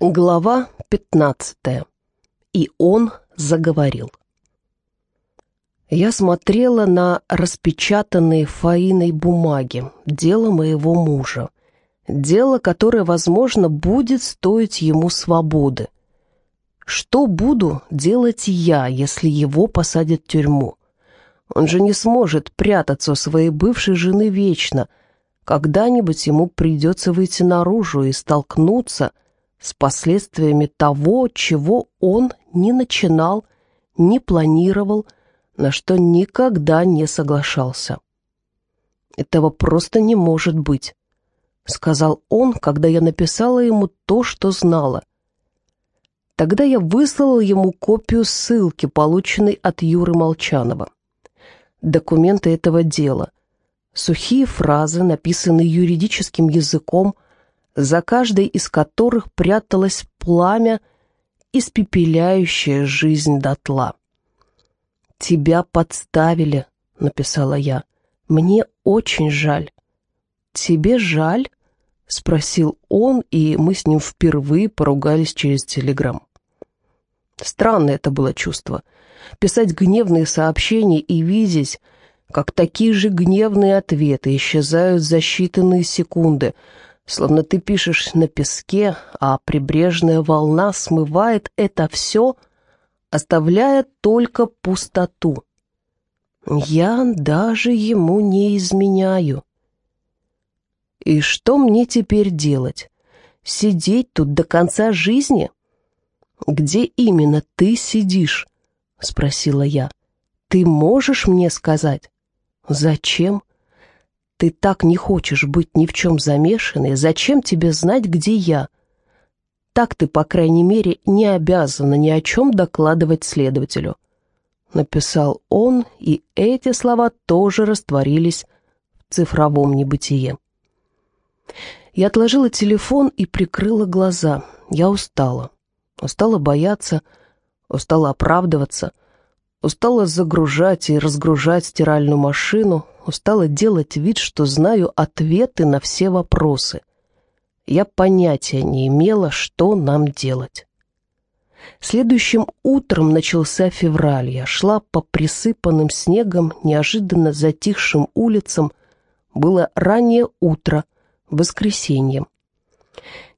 Глава 15. И он заговорил. Я смотрела на распечатанные Фаиной бумаги, дело моего мужа. Дело, которое, возможно, будет стоить ему свободы. Что буду делать я, если его посадят в тюрьму? Он же не сможет прятаться у своей бывшей жены вечно. Когда-нибудь ему придется выйти наружу и столкнуться с последствиями того, чего он не начинал, не планировал, на что никогда не соглашался. «Этого просто не может быть», — сказал он, когда я написала ему то, что знала. Тогда я выслала ему копию ссылки, полученной от Юры Молчанова. Документы этого дела. Сухие фразы, написанные юридическим языком — за каждой из которых пряталось пламя, испепеляющее жизнь дотла. «Тебя подставили», — написала я. «Мне очень жаль». «Тебе жаль?» — спросил он, и мы с ним впервые поругались через телеграм. Странное это было чувство. Писать гневные сообщения и видеть, как такие же гневные ответы исчезают за считанные секунды — словно ты пишешь на песке, а прибрежная волна смывает это все, оставляя только пустоту. Я даже ему не изменяю. И что мне теперь делать? Сидеть тут до конца жизни? Где именно ты сидишь? Спросила я. Ты можешь мне сказать? Зачем? Ты так не хочешь быть ни в чем замешанной, зачем тебе знать, где я? Так ты, по крайней мере, не обязана ни о чем докладывать следователю. Написал он, и эти слова тоже растворились в цифровом небытие. Я отложила телефон и прикрыла глаза. Я устала. Устала бояться, устала оправдываться, устала загружать и разгружать стиральную машину, устала делать вид, что знаю ответы на все вопросы. Я понятия не имела, что нам делать. Следующим утром начался февраль. Я шла по присыпанным снегом, неожиданно затихшим улицам. Было раннее утро, воскресенье.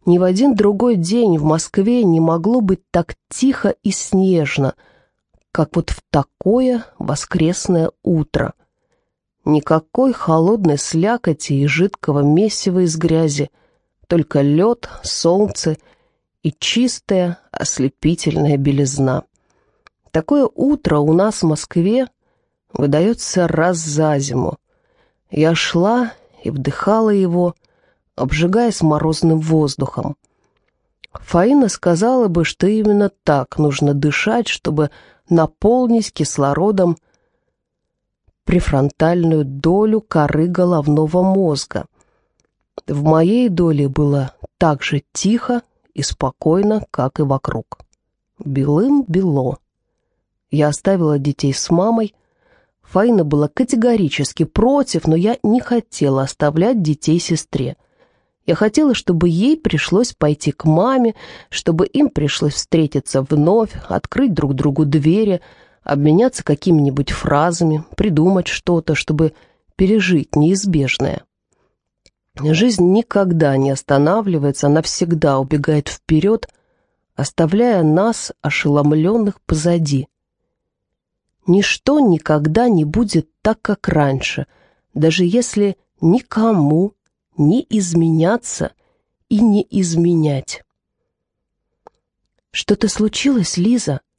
Ни в один другой день в Москве не могло быть так тихо и снежно, как вот в такое воскресное утро. Никакой холодной слякоти и жидкого месива из грязи, только лед, солнце и чистая ослепительная белизна. Такое утро у нас в Москве выдается раз за зиму. Я шла и вдыхала его, обжигаясь морозным воздухом. Фаина сказала бы, что именно так нужно дышать, чтобы наполнить кислородом префронтальную долю коры головного мозга. В моей доле было так же тихо и спокойно, как и вокруг. Белым-бело. Я оставила детей с мамой. Фаина была категорически против, но я не хотела оставлять детей сестре. Я хотела, чтобы ей пришлось пойти к маме, чтобы им пришлось встретиться вновь, открыть друг другу двери, обменяться какими-нибудь фразами, придумать что-то, чтобы пережить неизбежное. Жизнь никогда не останавливается, она всегда убегает вперед, оставляя нас, ошеломленных, позади. Ничто никогда не будет так, как раньше, даже если никому не изменяться и не изменять. «Что-то случилось, Лиза?» —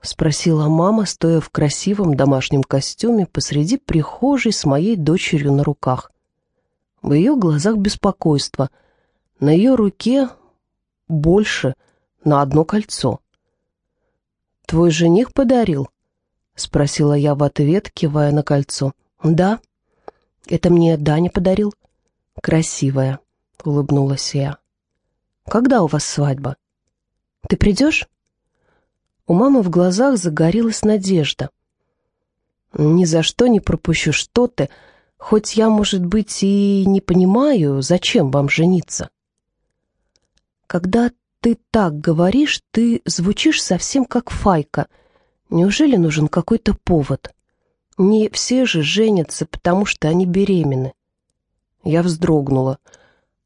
спросила мама, стоя в красивом домашнем костюме посреди прихожей с моей дочерью на руках. В ее глазах беспокойство. На ее руке больше на одно кольцо. «Твой жених подарил?» — спросила я в ответ, кивая на кольцо. «Да, это мне Даня подарил». «Красивая», — улыбнулась я. «Когда у вас свадьба? Ты придешь?» У мамы в глазах загорелась надежда. «Ни за что не пропущу что ты, хоть я, может быть, и не понимаю, зачем вам жениться». «Когда ты так говоришь, ты звучишь совсем как Файка. Неужели нужен какой-то повод? Не все же женятся, потому что они беременны. Я вздрогнула,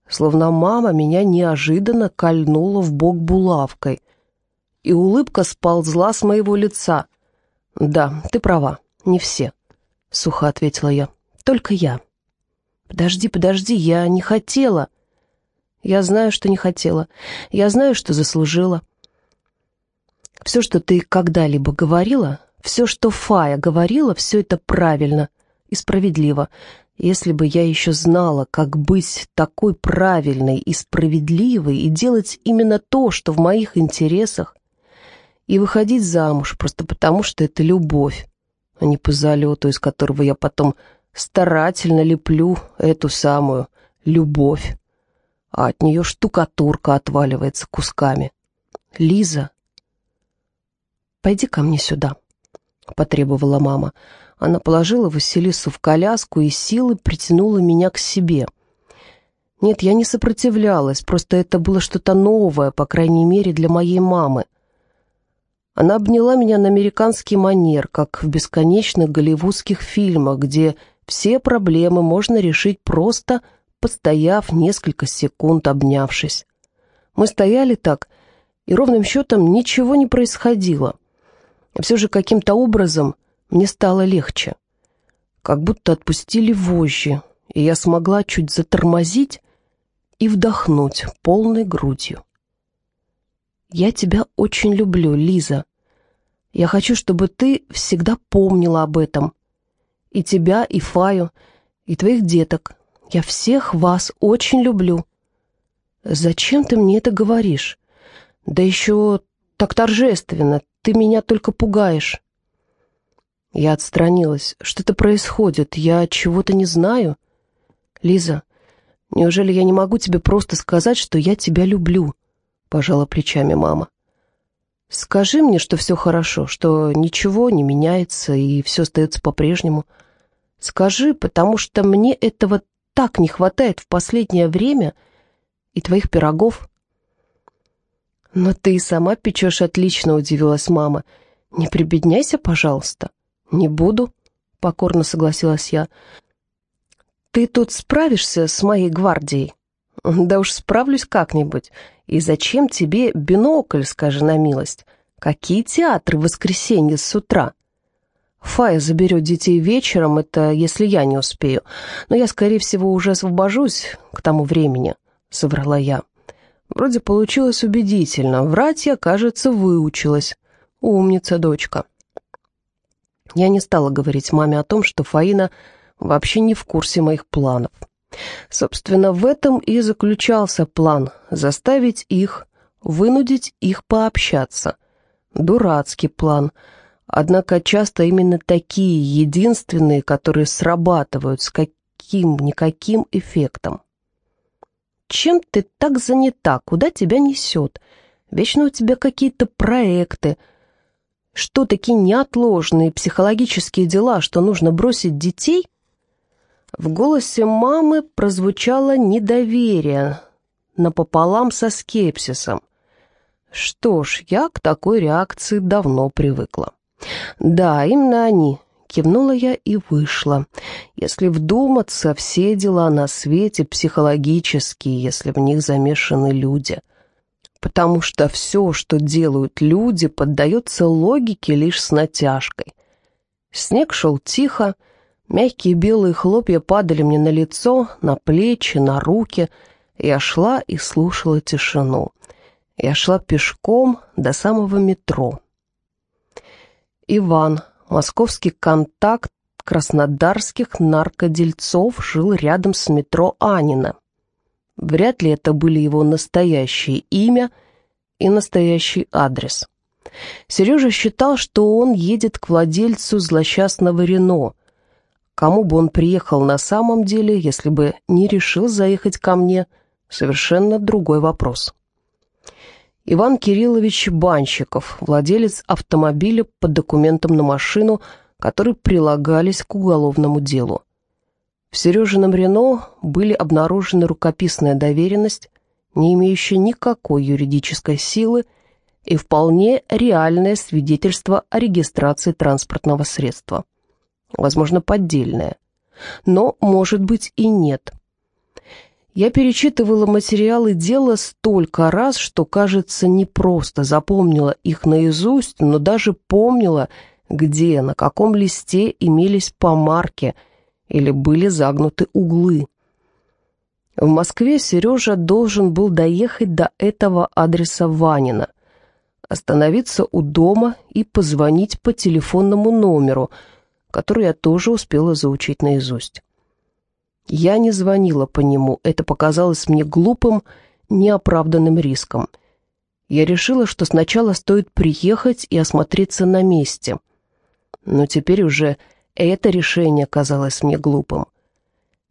словно мама меня неожиданно кольнула в бок булавкой, и улыбка сползла с моего лица. «Да, ты права, не все», — сухо ответила я. «Только я». «Подожди, подожди, я не хотела». «Я знаю, что не хотела. Я знаю, что заслужила». «Все, что ты когда-либо говорила, все, что Фая говорила, все это правильно и справедливо. Если бы я еще знала, как быть такой правильной и справедливой и делать именно то, что в моих интересах, и выходить замуж просто потому, что это любовь, а не по залету, из которого я потом старательно леплю эту самую любовь, а от нее штукатурка отваливается кусками. Лиза, пойди ко мне сюда. — потребовала мама. Она положила Василису в коляску и силой притянула меня к себе. Нет, я не сопротивлялась, просто это было что-то новое, по крайней мере, для моей мамы. Она обняла меня на американский манер, как в бесконечных голливудских фильмах, где все проблемы можно решить просто постояв несколько секунд, обнявшись. Мы стояли так, и ровным счетом ничего не происходило. Все же каким-то образом мне стало легче. Как будто отпустили вожжи, и я смогла чуть затормозить и вдохнуть полной грудью. «Я тебя очень люблю, Лиза. Я хочу, чтобы ты всегда помнила об этом. И тебя, и Фаю, и твоих деток. Я всех вас очень люблю». «Зачем ты мне это говоришь? Да еще так торжественно, ты меня только пугаешь». Я отстранилась. «Что-то происходит, я чего-то не знаю». «Лиза, неужели я не могу тебе просто сказать, что я тебя люблю?» Пожала плечами мама. «Скажи мне, что все хорошо, что ничего не меняется и все остается по-прежнему. Скажи, потому что мне этого так не хватает в последнее время и твоих пирогов». «Но ты и сама печешь отлично», — удивилась мама. «Не прибедняйся, пожалуйста». «Не буду», — покорно согласилась я. «Ты тут справишься с моей гвардией?» «Да уж справлюсь как-нибудь. И зачем тебе бинокль, скажи на милость? Какие театры в воскресенье с утра?» «Фая заберет детей вечером, это если я не успею. Но я, скорее всего, уже освобожусь к тому времени», — соврала я. Вроде получилось убедительно. Врать я, кажется, выучилась. Умница, дочка. Я не стала говорить маме о том, что Фаина вообще не в курсе моих планов. Собственно, в этом и заключался план — заставить их, вынудить их пообщаться. Дурацкий план. Однако часто именно такие единственные, которые срабатывают с каким-никаким эффектом. Чем ты так занята? Куда тебя несет? Вечно у тебя какие-то проекты. Что такие неотложные психологические дела, что нужно бросить детей? В голосе мамы прозвучало недоверие, напополам со скепсисом. Что ж, я к такой реакции давно привыкла. Да, именно они, Кивнула я и вышла. Если вдуматься, все дела на свете психологические, если в них замешаны люди. Потому что все, что делают люди, поддается логике лишь с натяжкой. Снег шел тихо, мягкие белые хлопья падали мне на лицо, на плечи, на руки. Я шла и слушала тишину. Я шла пешком до самого метро. Иван, Московский контакт краснодарских наркодельцов жил рядом с метро Анина. Вряд ли это были его настоящее имя и настоящий адрес. Сережа считал, что он едет к владельцу злосчастного Рено. Кому бы он приехал на самом деле, если бы не решил заехать ко мне, совершенно другой вопрос. Иван Кириллович Банщиков, владелец автомобиля по документам на машину, которые прилагались к уголовному делу. В Сережином Рено были обнаружены рукописная доверенность не имеющее никакой юридической силы и вполне реальное свидетельство о регистрации транспортного средства. Возможно, поддельное. Но, может быть, и нет. Я перечитывала материалы дела столько раз, что, кажется, не просто запомнила их наизусть, но даже помнила, где, на каком листе имелись помарки или были загнуты углы. В Москве Сережа должен был доехать до этого адреса Ванина, остановиться у дома и позвонить по телефонному номеру, который я тоже успела заучить наизусть. Я не звонила по нему, это показалось мне глупым, неоправданным риском. Я решила, что сначала стоит приехать и осмотреться на месте. Но теперь уже это решение казалось мне глупым.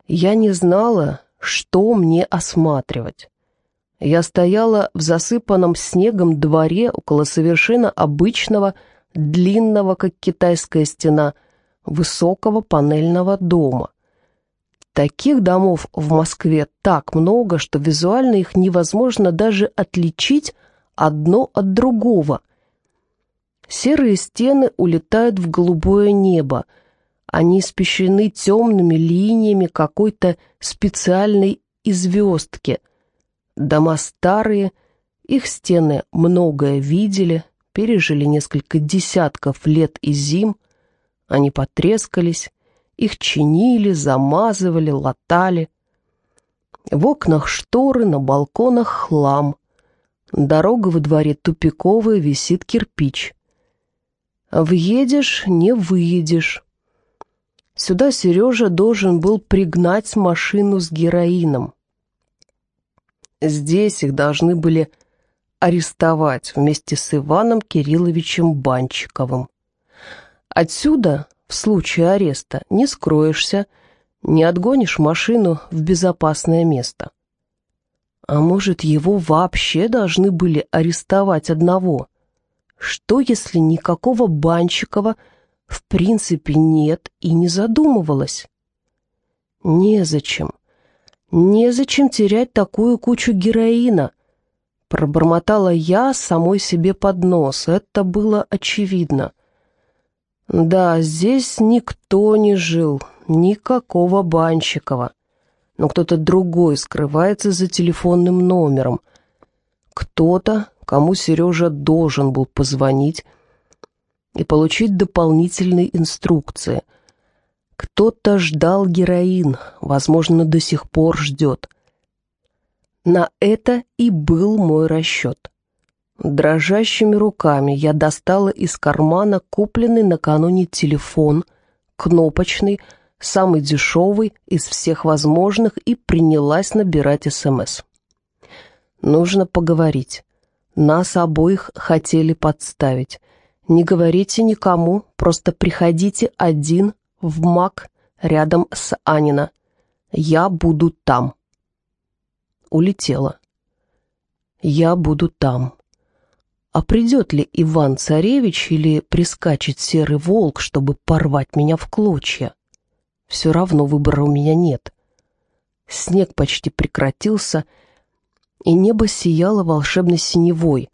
Я не знала, что мне осматривать. Я стояла в засыпанном снегом дворе около совершенно обычного, длинного, как китайская стена, высокого панельного дома. Таких домов в Москве так много, что визуально их невозможно даже отличить одно от другого. Серые стены улетают в голубое небо. Они испещрены темными линиями какой-то специальной известки. Дома старые, их стены многое видели, пережили несколько десятков лет и зим. Они потрескались, их чинили, замазывали, латали. В окнах шторы, на балконах хлам. Дорога во дворе тупиковая, висит кирпич. Въедешь — не выедешь. Сюда Сережа должен был пригнать машину с героином. Здесь их должны были арестовать вместе с Иваном Кирилловичем Банчиковым. Отсюда в случае ареста не скроешься, не отгонишь машину в безопасное место. А может, его вообще должны были арестовать одного? Что, если никакого Банчикова в принципе нет и не задумывалась? Незачем. Незачем терять такую кучу героина. Пробормотала я самой себе под нос. Это было очевидно. Да, здесь никто не жил, никакого Банщикова. Но кто-то другой скрывается за телефонным номером. Кто-то, кому Сережа должен был позвонить и получить дополнительные инструкции. Кто-то ждал героин, возможно, до сих пор ждет. На это и был мой расчет. Дрожащими руками я достала из кармана купленный накануне телефон, кнопочный, самый дешевый из всех возможных, и принялась набирать СМС. Нужно поговорить. Нас обоих хотели подставить. Не говорите никому, просто приходите один в МАК рядом с Анина. Я буду там. Улетела. Я буду там. А придет ли Иван-царевич или прискачет серый волк, чтобы порвать меня в клочья? Все равно выбора у меня нет. Снег почти прекратился, и небо сияло волшебной синевой.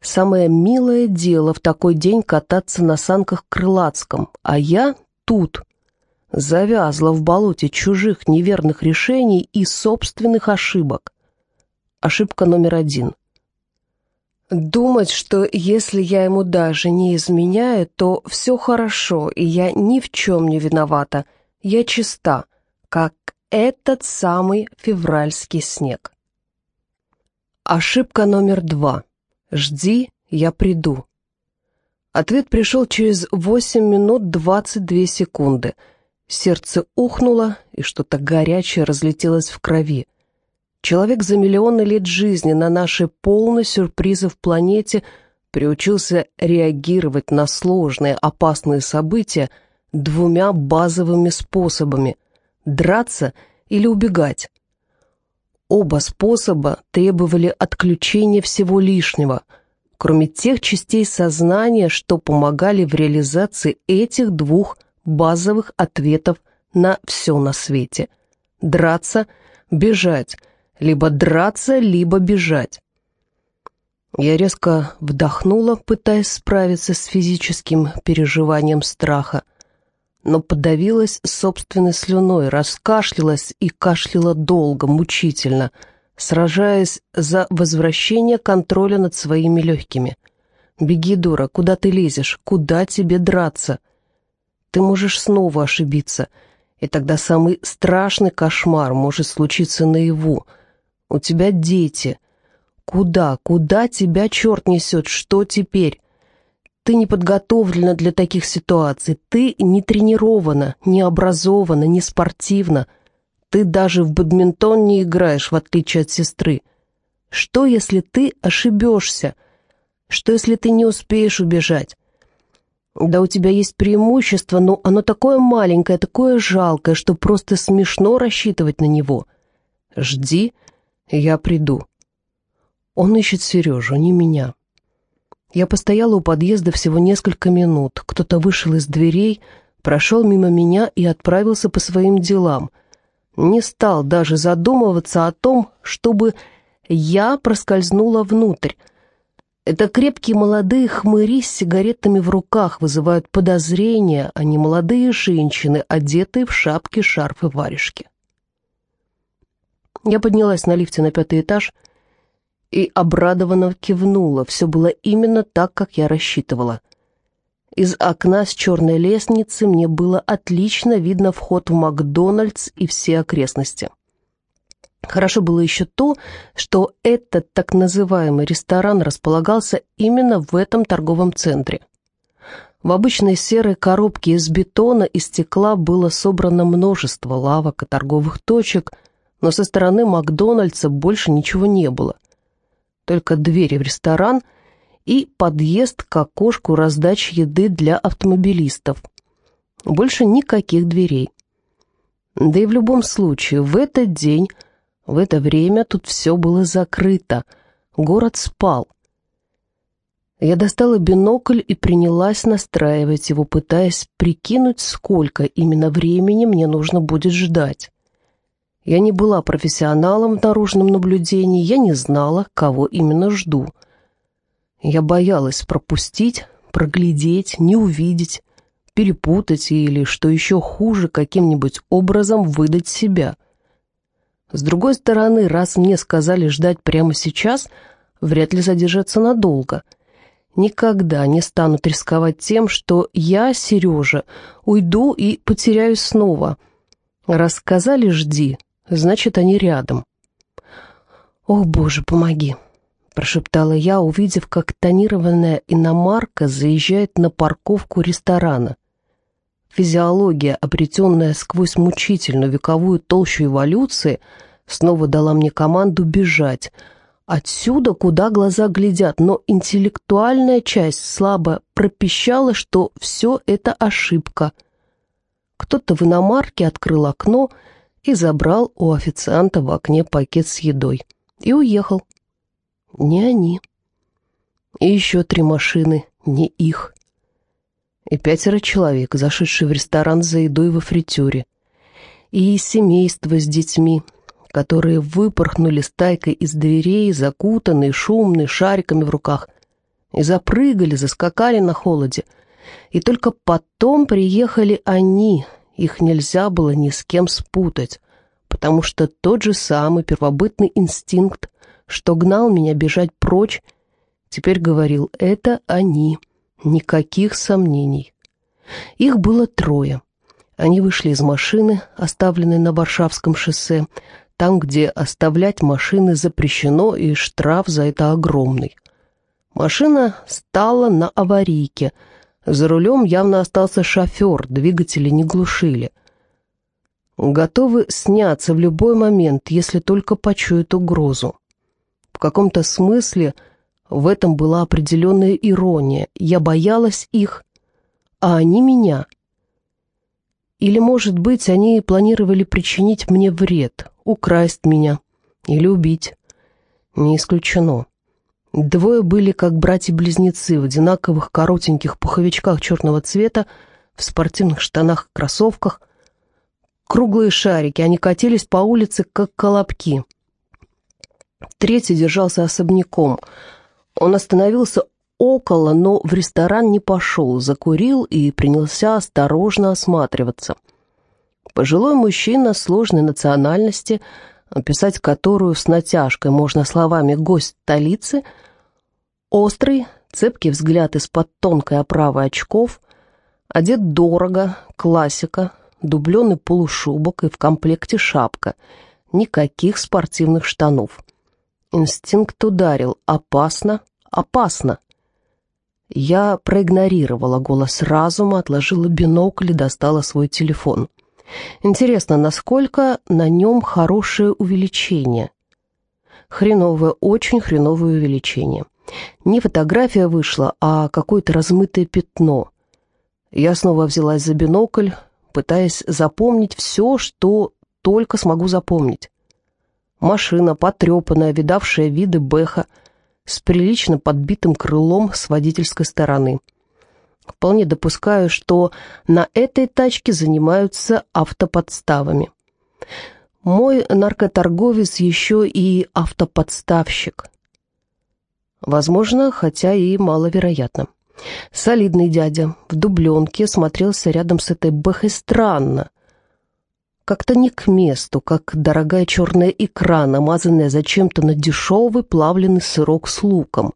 Самое милое дело в такой день кататься на санках крылатском, а я тут, завязла в болоте чужих неверных решений и собственных ошибок. Ошибка номер один — Думать, что если я ему даже не изменяю, то все хорошо, и я ни в чем не виновата. Я чиста, как этот самый февральский снег. Ошибка номер два. Жди, я приду. Ответ пришел через 8 минут 22 секунды. Сердце ухнуло, и что-то горячее разлетелось в крови. Человек за миллионы лет жизни на нашей полной сюрпризов планете приучился реагировать на сложные, опасные события двумя базовыми способами – драться или убегать. Оба способа требовали отключения всего лишнего, кроме тех частей сознания, что помогали в реализации этих двух базовых ответов на все на свете – драться, бежать – Либо драться, либо бежать. Я резко вдохнула, пытаясь справиться с физическим переживанием страха, но подавилась собственной слюной, раскашлялась и кашляла долго, мучительно, сражаясь за возвращение контроля над своими легкими. «Беги, дура, куда ты лезешь? Куда тебе драться?» Ты можешь снова ошибиться, и тогда самый страшный кошмар может случиться наяву. У тебя дети — Куда, куда тебя черт несет? Что теперь? Ты не подготовлена для таких ситуаций. Ты не тренирована, не образована, не спортивна. Ты даже в бадминтон не играешь, в отличие от сестры. Что, если ты ошибешься? Что, если ты не успеешь убежать? Да у тебя есть преимущество, но оно такое маленькое, такое жалкое, что просто смешно рассчитывать на него. Жди, я приду. Он ищет Сережу, не меня. Я постояла у подъезда всего несколько минут. Кто-то вышел из дверей, прошел мимо меня и отправился по своим делам. Не стал даже задумываться о том, чтобы я проскользнула внутрь. Это крепкие молодые хмыри с сигаретами в руках вызывают подозрения, а не молодые женщины, одетые в шапки, шарфы, варежки. Я поднялась на лифте на пятый этаж — и обрадованно кивнула. Все было именно так, как я рассчитывала. Из окна с черной лестницы мне было отлично видно вход в Макдональдс и все окрестности. Хорошо было еще то, что этот так называемый ресторан располагался именно в этом торговом центре. В обычной серой коробке из бетона и стекла было собрано множество лавок и торговых точек, но со стороны Макдональдса больше ничего не было только двери в ресторан и подъезд к окошку раздачи еды для автомобилистов. Больше никаких дверей. Да и в любом случае, в этот день, в это время тут все было закрыто, город спал. Я достала бинокль и принялась настраивать его, пытаясь прикинуть, сколько именно времени мне нужно будет ждать. Я не была профессионалом в наружном наблюдении, я не знала, кого именно жду. Я боялась пропустить, проглядеть, не увидеть, перепутать или, что еще хуже, каким-нибудь образом выдать себя. С другой стороны, раз мне сказали ждать прямо сейчас, вряд ли задержаться надолго. Никогда не станут рисковать тем, что я, Сережа, уйду и потеряюсь снова. Раз сказали «жди», значит, они рядом. «О, Боже, помоги!» — прошептала я, увидев, как тонированная иномарка заезжает на парковку ресторана. Физиология, обретенная сквозь мучительную вековую толщу эволюции, снова дала мне команду бежать. Отсюда, куда глаза глядят, но интеллектуальная часть слабо пропищала, что все это ошибка. Кто-то в иномарке открыл окно и забрал у официанта в окне пакет с едой. И уехал. Не они. И еще три машины, не их. И пятеро человек, зашедшие в ресторан за едой во фритюре. И семейство с детьми, которые выпорхнули стайкой из дверей, закутанные, шумные, шариками в руках, и запрыгали, заскакали на холоде. И только потом приехали они, их нельзя было ни с кем спутать, потому что тот же самый первобытный инстинкт, что гнал меня бежать прочь, теперь говорил «это они». Никаких сомнений. Их было трое. Они вышли из машины, оставленной на Варшавском шоссе, там, где оставлять машины запрещено, и штраф за это огромный. Машина стала на аварийке — за рулем явно остался шофер, двигатели не глушили. Готовы сняться в любой момент, если только почуют угрозу. В каком-то смысле в этом была определенная ирония. Я боялась их, а они меня. Или, может быть, они планировали причинить мне вред, украсть меня или убить. Не исключено. Двое были как братья-близнецы в одинаковых коротеньких пуховичках черного цвета, в спортивных штанах-кроссовках. Круглые шарики, они катились по улице, как колобки. Третий держался особняком. Он остановился около, но в ресторан не пошел, закурил и принялся осторожно осматриваться. Пожилой мужчина сложной национальности, описать которую с натяжкой можно словами «гость столицы», острый, цепкий взгляд из-под тонкой оправы очков, одет дорого, классика, дубленый полушубок и в комплекте шапка, никаких спортивных штанов. Инстинкт ударил. Опасно, опасно. Я проигнорировала голос разума, отложила бинокль и достала свой телефон. Интересно, насколько на нем хорошее увеличение? Хреновое, очень хреновое увеличение. Не фотография вышла, а какое-то размытое пятно. Я снова взялась за бинокль, пытаясь запомнить все, что только смогу запомнить. Машина, потрепанная, видавшая виды Бэха, с прилично подбитым крылом с водительской стороны. Вполне допускаю, что на этой тачке занимаются автоподставами. Мой наркоторговец еще и автоподставщик. Возможно, хотя и маловероятно. Солидный дядя в дубленке смотрелся рядом с этой бэхой странно. Как-то не к месту, как дорогая черная икра, намазанная зачем-то на дешевый плавленый сырок с луком.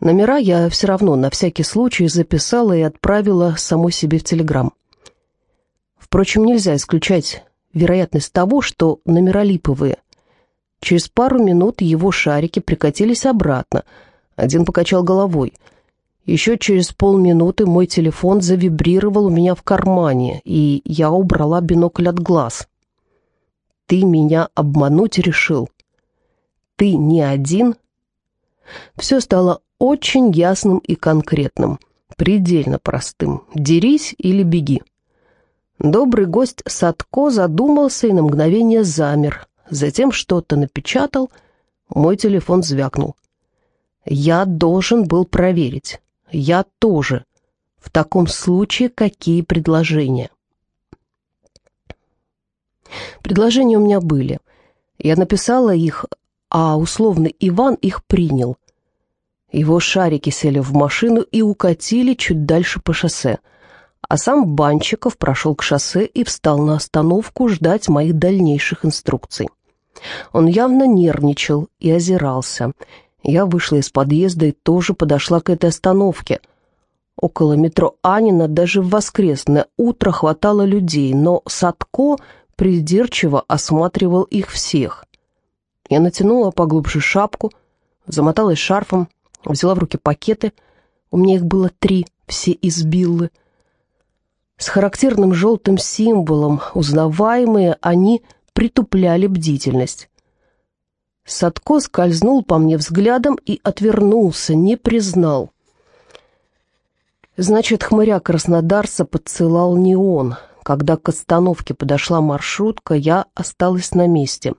Номера я все равно на всякий случай записала и отправила самой себе в Телеграм. Впрочем, нельзя исключать вероятность того, что номера липовые. Через пару минут его шарики прикатились обратно. Один покачал головой — еще через полминуты мой телефон завибрировал у меня в кармане, и я убрала бинокль от глаз. «Ты меня обмануть решил? Ты не один?» Все стало очень ясным и конкретным, предельно простым. «Дерись или беги». Добрый гость Садко задумался и на мгновение замер, затем что-то напечатал, мой телефон звякнул. Я должен был проверить. Я тоже. В таком случае какие предложения? Предложения у меня были. Я написала их, а условно Иван их принял. Его шарики сели в машину и укатили чуть дальше по шоссе. А сам Банчиков прошел к шоссе и встал на остановку ждать моих дальнейших инструкций. Он явно нервничал и озирался, я вышла из подъезда и тоже подошла к этой остановке. Около метро Анина даже в воскресное утро хватало людей, но Садко придирчиво осматривал их всех. Я натянула поглубже шапку, замоталась шарфом, взяла в руки пакеты. У меня их было три, все из Биллы. С характерным желтым символом, узнаваемые, они притупляли бдительность. Садко скользнул по мне взглядом и отвернулся, не признал. Значит, хмыря краснодарца подсылал не он. Когда к остановке подошла маршрутка, я осталась на месте.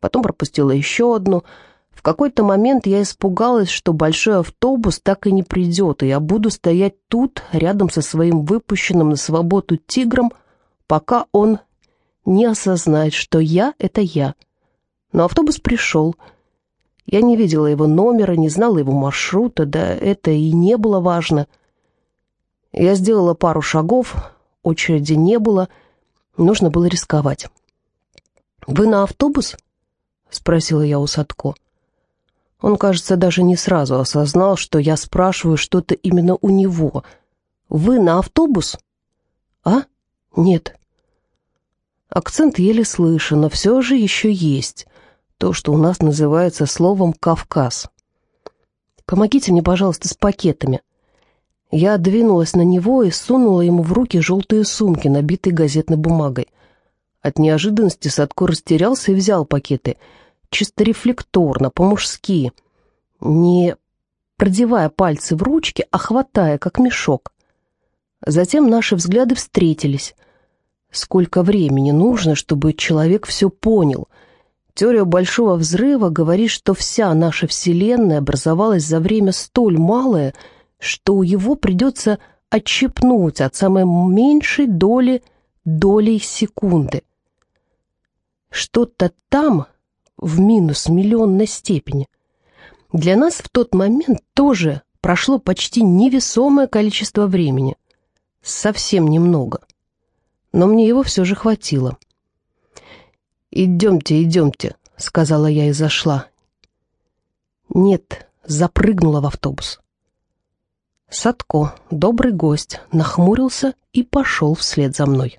Потом пропустила еще одну. В какой-то момент я испугалась, что большой автобус так и не придет, и я буду стоять тут, рядом со своим выпущенным на свободу тигром, пока он не осознает, что я — это я — но автобус пришел. Я не видела его номера, не знала его маршрута, да это и не было важно. Я сделала пару шагов, очереди не было, нужно было рисковать. «Вы на автобус?» — спросила я у Садко. Он, кажется, даже не сразу осознал, что я спрашиваю что-то именно у него. «Вы на автобус?» «А? Нет». Акцент еле слышен, но все же еще есть то, что у нас называется словом «Кавказ». «Помогите мне, пожалуйста, с пакетами». Я двинулась на него и сунула ему в руки желтые сумки, набитые газетной бумагой. От неожиданности Садко растерялся и взял пакеты, чисто рефлекторно, по-мужски, не продевая пальцы в ручки, а хватая, как мешок. Затем наши взгляды встретились. Сколько времени нужно, чтобы человек все понял — Теория Большого Взрыва говорит, что вся наша Вселенная образовалась за время столь малое, что его придется отщепнуть от самой меньшей доли долей секунды. Что-то там, в минус миллионной степени. Для нас в тот момент тоже прошло почти невесомое количество времени. Совсем немного. Но мне его все же хватило. «Идемте, идемте», — сказала я и зашла. «Нет», — запрыгнула в автобус. Садко, добрый гость, нахмурился и пошел вслед за мной.